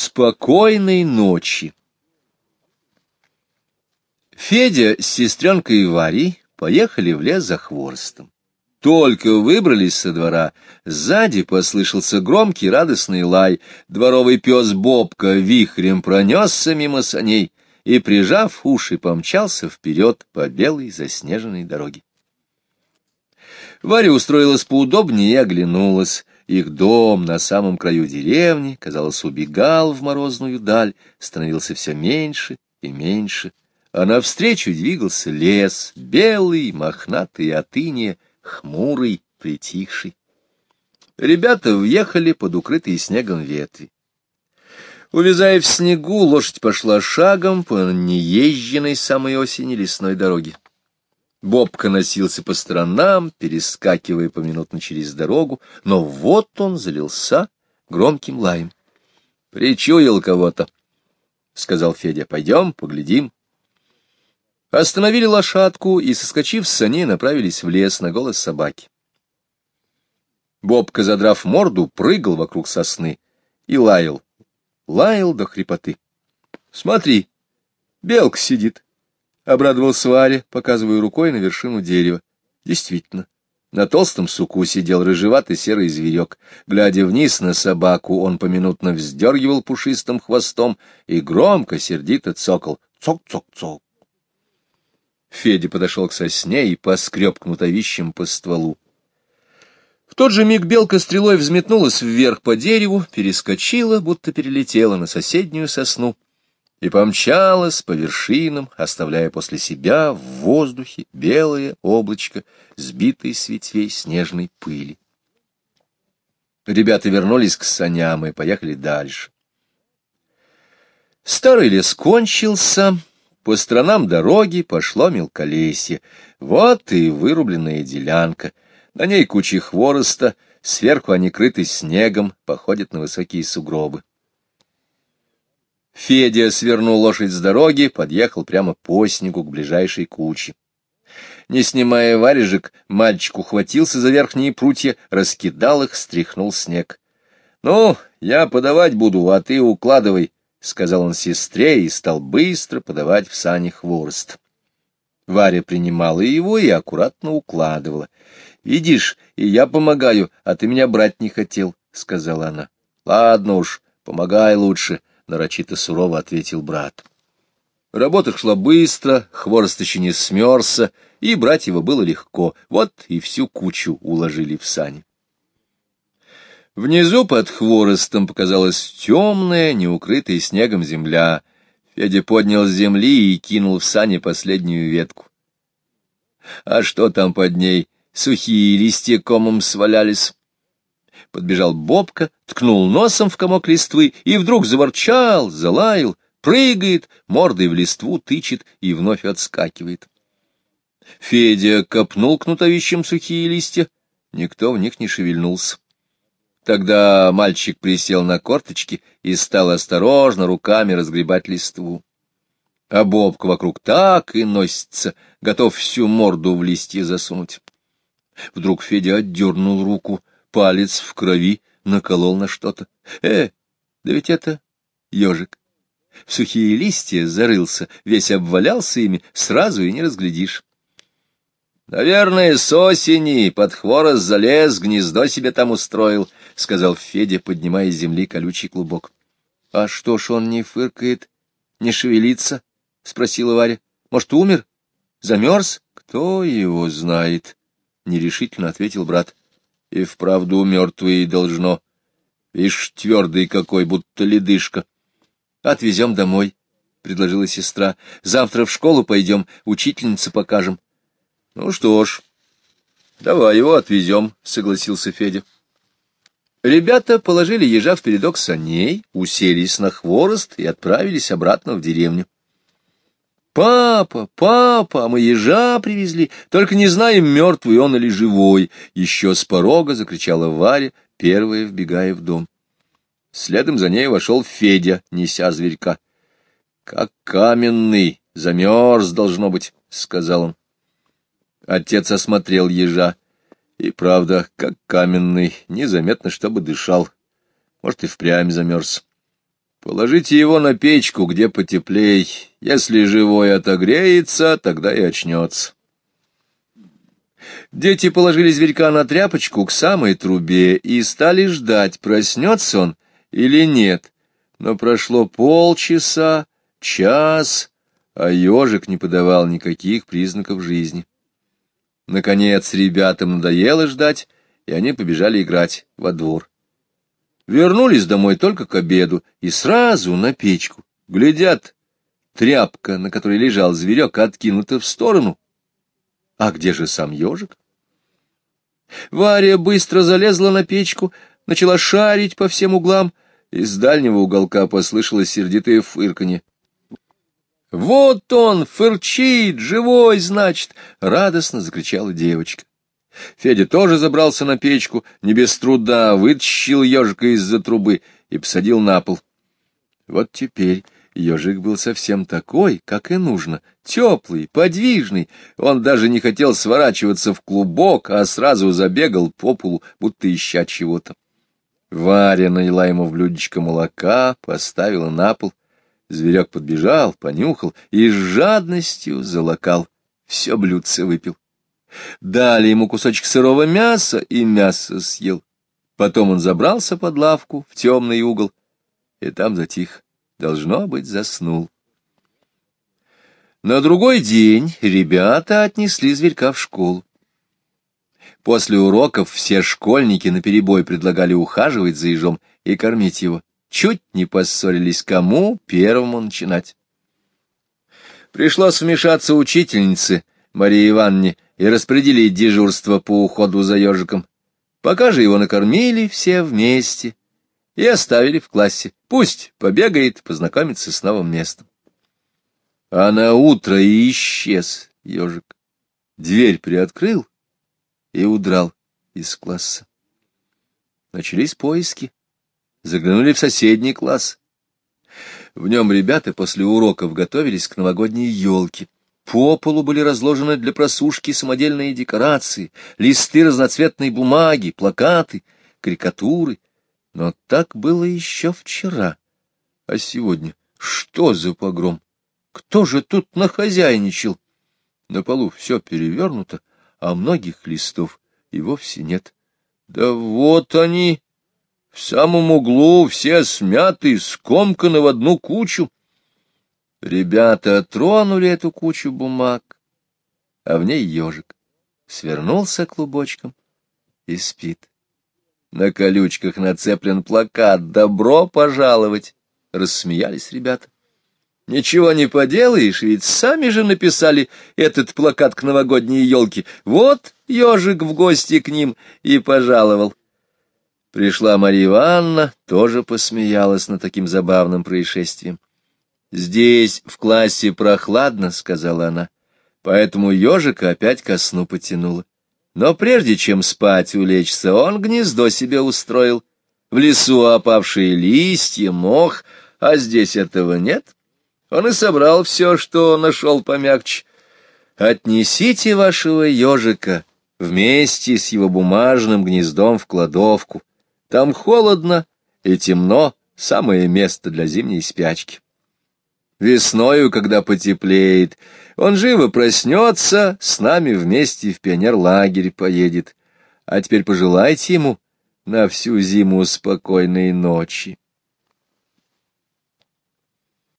Спокойной ночи. Федя с сестренкой Варей поехали в лес за хворостом. Только выбрались со двора, сзади послышался громкий радостный лай. Дворовый пес Бобка вихрем пронесся мимо саней и, прижав уши, помчался вперед по белой заснеженной дороге. Варя устроилась поудобнее и оглянулась. Их дом на самом краю деревни, казалось, убегал в морозную даль, становился все меньше и меньше, а навстречу двигался лес, белый, мохнатый от иния, хмурый, притихший. Ребята въехали под укрытые снегом ветви. Увязая в снегу, лошадь пошла шагом по неезженной самой осени лесной дороге. Бобка носился по сторонам, перескакивая поминутно через дорогу, но вот он залился громким лаем. — Причуял кого-то, — сказал Федя. — Пойдем, поглядим. Остановили лошадку и, соскочив с саней, направились в лес на голос собаки. Бобка, задрав морду, прыгал вокруг сосны и лаял. Лаял до хрипоты. — Смотри, белка сидит. Обрадовался Варя, показывая рукой на вершину дерева. Действительно, на толстом суку сидел рыжеватый серый зверек. Глядя вниз на собаку, он поминутно вздергивал пушистым хвостом и громко, сердито цокал. Цок-цок-цок. Федя подошел к сосне и поскреб кнутовищем по стволу. В тот же миг белка стрелой взметнулась вверх по дереву, перескочила, будто перелетела на соседнюю сосну и помчалась по вершинам, оставляя после себя в воздухе белое облачко, сбитое с ветвей снежной пыли. Ребята вернулись к саням и поехали дальше. Старый лес кончился, по сторонам дороги пошло мелколесье. Вот и вырубленная делянка. На ней куча хвороста, сверху они крыты снегом, походят на высокие сугробы. Федя свернул лошадь с дороги, подъехал прямо по снегу к ближайшей куче. Не снимая варежек, мальчик ухватился за верхние прутья, раскидал их, стряхнул снег. — Ну, я подавать буду, а ты укладывай, — сказал он сестре и стал быстро подавать в сани хворост. Варя принимала его и аккуратно укладывала. — Видишь, и я помогаю, а ты меня брать не хотел, — сказала она. — Ладно уж, помогай лучше, — нарочито сурово ответил брат. Работа шла быстро, хворост еще не смерзся, и брать его было легко. Вот и всю кучу уложили в сани. Внизу под хворостом показалась темная, неукрытая снегом земля. Федя поднял с земли и кинул в сани последнюю ветку. А что там под ней? Сухие листья комом свалялись подбежал Бобка, ткнул носом в комок листвы и вдруг заворчал, залаял, прыгает, мордой в листву тычет и вновь отскакивает. Федя копнул кнутовищем сухие листья, никто в них не шевельнулся. Тогда мальчик присел на корточки и стал осторожно руками разгребать листву. А Бобка вокруг так и носится, готов всю морду в листья засунуть. Вдруг Федя отдернул руку, палец в крови наколол на что-то. Э, да ведь это ежик. В сухие листья зарылся, весь обвалялся ими, сразу и не разглядишь. — Наверное, с осени под хворост залез, гнездо себе там устроил, — сказал Федя, поднимая с земли колючий клубок. — А что ж он не фыркает, не шевелится? — спросила Варя. — Может, умер? Замерз? Кто его знает? — нерешительно ответил брат. И вправду мертвый должно. Ишь, твердый какой, будто ледышка. — Отвезем домой, — предложила сестра. — Завтра в школу пойдем, учительнице покажем. — Ну что ж, давай его отвезем, — согласился Федя. Ребята положили ежа в передок саней, уселись на хворост и отправились обратно в деревню. «Папа, папа, а мы ежа привезли, только не знаем, мертвый он или живой!» Еще с порога закричала Варя, первая вбегая в дом. Следом за ней вошел Федя, неся зверька. «Как каменный, замерз, должно быть», — сказал он. Отец осмотрел ежа. И правда, как каменный, незаметно, чтобы дышал. Может, и впрямь замерз. Положите его на печку, где потеплей. Если живой отогреется, тогда и очнется. Дети положили зверька на тряпочку к самой трубе и стали ждать, проснется он или нет. Но прошло полчаса, час, а ежик не подавал никаких признаков жизни. Наконец ребятам надоело ждать, и они побежали играть во двор. Вернулись домой только к обеду и сразу на печку. Глядят, тряпка, на которой лежал зверек, откинута в сторону. А где же сам ежик? Варя быстро залезла на печку, начала шарить по всем углам. Из дальнего уголка послышалось сердитое фырканье. «Вот он, фырчит, живой, значит!» — радостно закричала девочка. Федя тоже забрался на печку, не без труда вытащил ежика из-за трубы и посадил на пол. Вот теперь ежик был совсем такой, как и нужно, теплый, подвижный. Он даже не хотел сворачиваться в клубок, а сразу забегал по полу, будто ища чего-то. Варя налила ему в блюдечко молока, поставила на пол. Зверек подбежал, понюхал и с жадностью залокал. Все блюдце выпил. Дали ему кусочек сырого мяса, и мясо съел. Потом он забрался под лавку в темный угол, и там затих. Должно быть, заснул. На другой день ребята отнесли зверька в школу. После уроков все школьники наперебой предлагали ухаживать за ежом и кормить его. Чуть не поссорились, кому первому начинать. Пришлось вмешаться учительнице Марии Ивановне, и распределить дежурство по уходу за ежиком. Пока же его накормили все вместе и оставили в классе. Пусть побегает, познакомится с новым местом. А на утро и исчез ежик. Дверь приоткрыл и удрал из класса. Начались поиски. Заглянули в соседний класс. В нем ребята после уроков готовились к новогодней елке. По полу были разложены для просушки самодельные декорации, листы разноцветной бумаги, плакаты, карикатуры. Но так было еще вчера. А сегодня что за погром? Кто же тут нахозяйничал? На полу все перевернуто, а многих листов и вовсе нет. Да вот они, в самом углу, все смяты, скомканы в одну кучу. Ребята тронули эту кучу бумаг, а в ней ежик свернулся клубочком и спит. На колючках нацеплен плакат «Добро пожаловать!» Рассмеялись ребята. Ничего не поделаешь, ведь сами же написали этот плакат к новогодней елке. Вот ежик в гости к ним и пожаловал. Пришла Марья Ивановна, тоже посмеялась над таким забавным происшествием. «Здесь в классе прохладно», — сказала она, — «поэтому ежика опять ко сну потянула. Но прежде чем спать улечься, он гнездо себе устроил. В лесу опавшие листья, мох, а здесь этого нет. Он и собрал все, что нашел помягче. Отнесите вашего ежика вместе с его бумажным гнездом в кладовку. Там холодно и темно, самое место для зимней спячки. Весною, когда потеплеет, он живо проснется, с нами вместе в пионерлагерь поедет. А теперь пожелайте ему на всю зиму спокойной ночи.